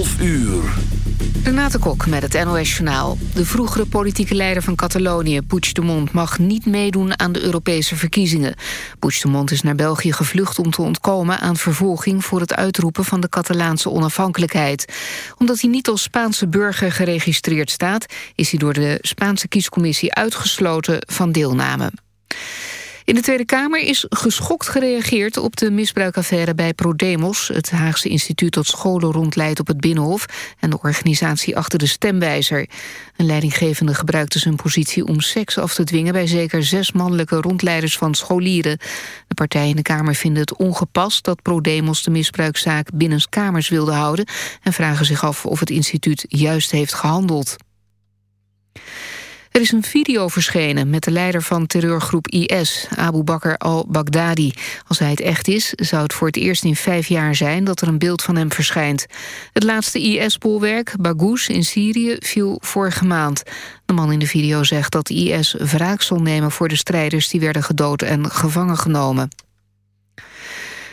12 uur. Renate Kok met het NOS Journaal. De vroegere politieke leider van Catalonië, Puigdemont... mag niet meedoen aan de Europese verkiezingen. Puigdemont is naar België gevlucht om te ontkomen aan vervolging... voor het uitroepen van de Catalaanse onafhankelijkheid. Omdat hij niet als Spaanse burger geregistreerd staat... is hij door de Spaanse kiescommissie uitgesloten van deelname. In de Tweede Kamer is geschokt gereageerd op de misbruikaffaire bij ProDemos... het Haagse instituut dat scholen rondleidt op het Binnenhof... en de organisatie achter de stemwijzer. Een leidinggevende gebruikte zijn positie om seks af te dwingen... bij zeker zes mannelijke rondleiders van scholieren. De partijen in de Kamer vinden het ongepast dat ProDemos de misbruikzaak binnen kamers wilde houden... en vragen zich af of het instituut juist heeft gehandeld. Er is een video verschenen met de leider van terreurgroep IS, Abu Bakr al-Baghdadi. Als hij het echt is, zou het voor het eerst in vijf jaar zijn dat er een beeld van hem verschijnt. Het laatste IS-bolwerk, Baghouz in Syrië, viel vorige maand. De man in de video zegt dat IS wraak zal nemen voor de strijders die werden gedood en gevangen genomen.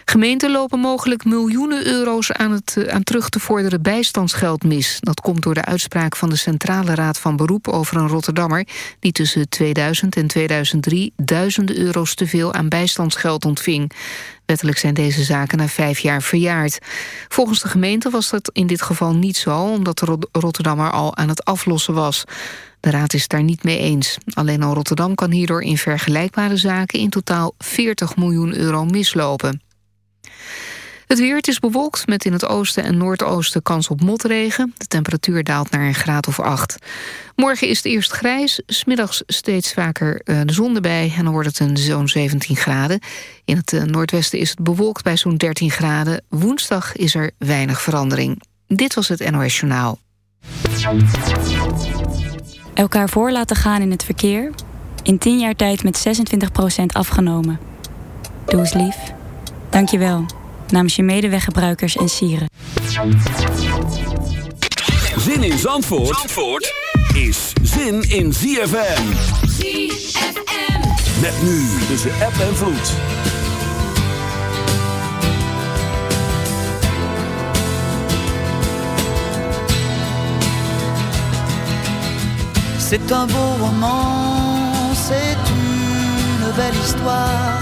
Gemeenten lopen mogelijk miljoenen euro's aan het eh, aan terug te vorderen bijstandsgeld mis. Dat komt door de uitspraak van de Centrale Raad van Beroep over een Rotterdammer... die tussen 2000 en 2003 duizenden euro's te veel aan bijstandsgeld ontving. Wettelijk zijn deze zaken na vijf jaar verjaard. Volgens de gemeente was dat in dit geval niet zo... omdat de Rotterdammer al aan het aflossen was. De raad is daar niet mee eens. Alleen al Rotterdam kan hierdoor in vergelijkbare zaken... in totaal 40 miljoen euro mislopen. Het weer, het is bewolkt met in het oosten en noordoosten kans op motregen. De temperatuur daalt naar een graad of acht. Morgen is het eerst grijs, smiddags steeds vaker eh, de zon erbij... en dan wordt het een zo'n 17 graden. In het eh, noordwesten is het bewolkt bij zo'n 13 graden. Woensdag is er weinig verandering. Dit was het NOS Journaal. Elkaar voor laten gaan in het verkeer... in 10 jaar tijd met 26% afgenomen. Doe eens lief. Dank je wel namens je medeweggebruikers en sieren. Zin in Zandvoort, Zandvoort is zin in ZFM. ZFM. Met nu tussen app en vloed. C'est un beau roman, c'est une belle histoire,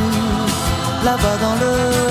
là-bas dans le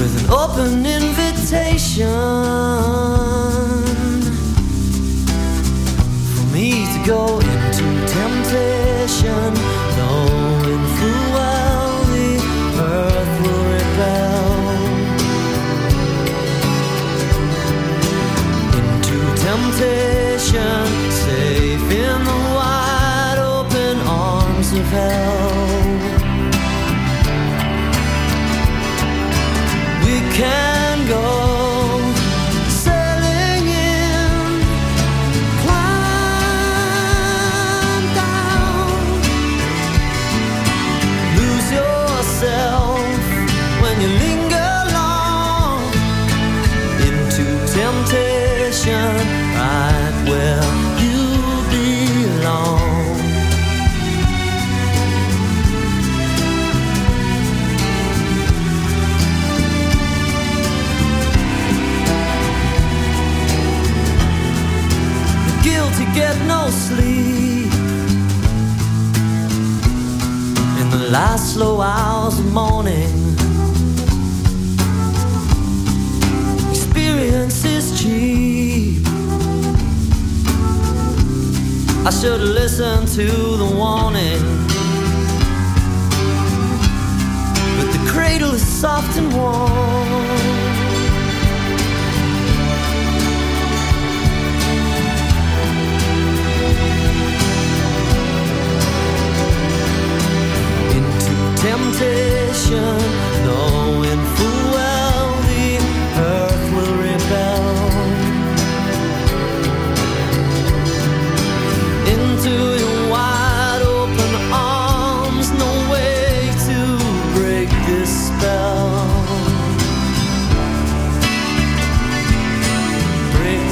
with an open invitation for me to go into temptation,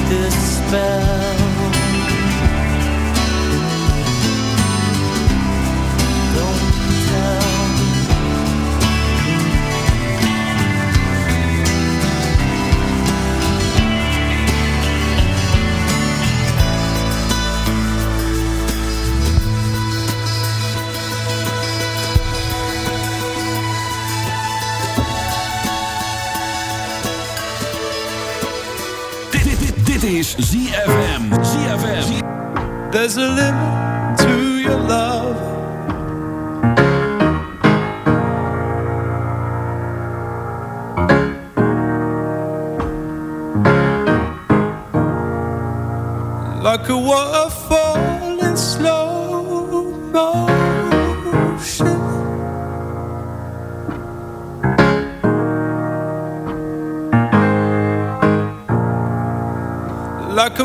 dispel There's a limit to your love. Like a waterfall in slow motion. Like a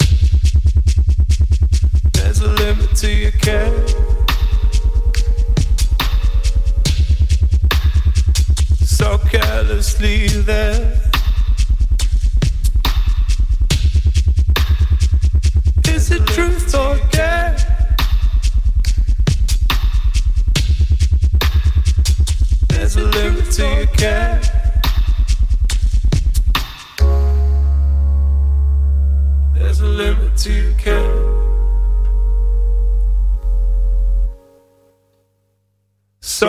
Limit to your care. So carelessly there. Is it truth or dare?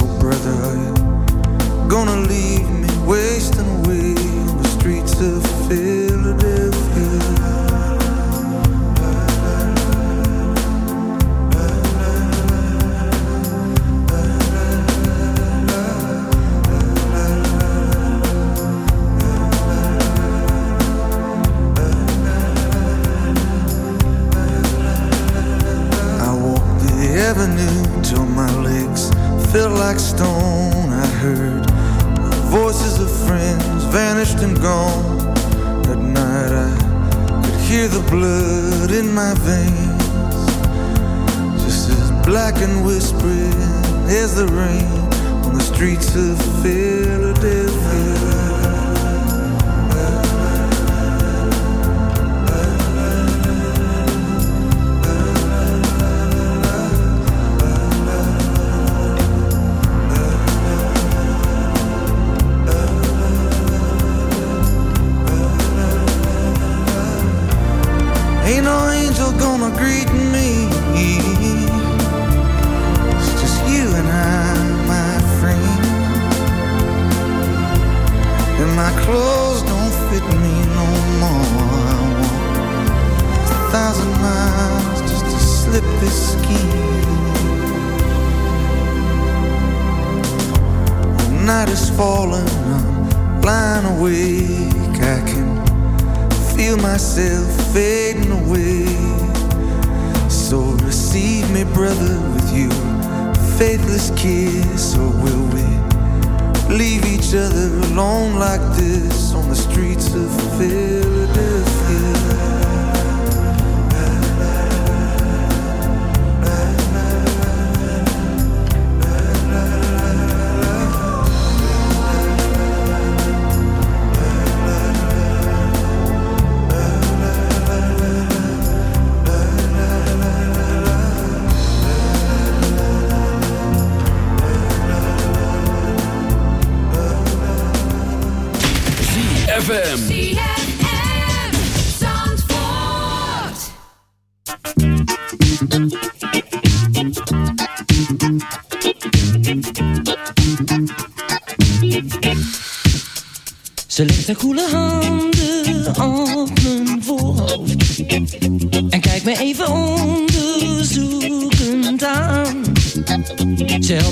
Oh, brother, gonna leave me wasting away on the streets of Philadelphia?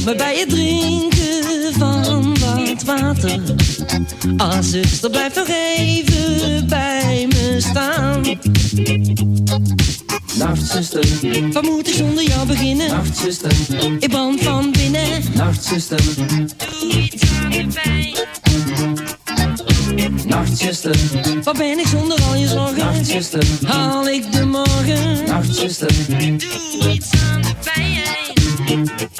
Me bij het drinken van wat water. Ah, zuster, blijf nog even bij me staan. Nacht zuster, Wat moet ik zonder jou beginnen? nacht zuster, Ik brand van binnen. Nacht zuster, Doe iets aan de pijn. Nacht zuster, Wat ben ik zonder al je zorgen? nacht zuster, Haal ik de morgen? nacht zuster, Doe iets aan de pijn.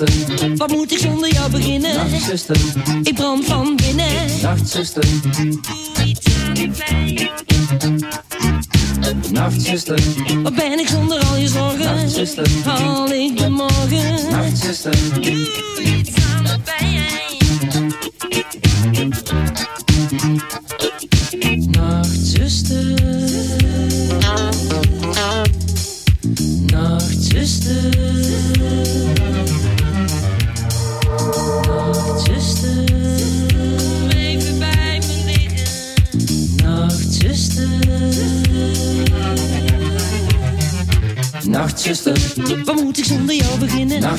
Nacht zuster, Wat moet ik zonder jou beginnen? nacht zuster, Ik brand van binnen. nacht zuster, Doe iets aan de pijn. Wat ben ik zonder al je zorgen? nacht zuster, Haal ik de morgen? nacht zuster, Doe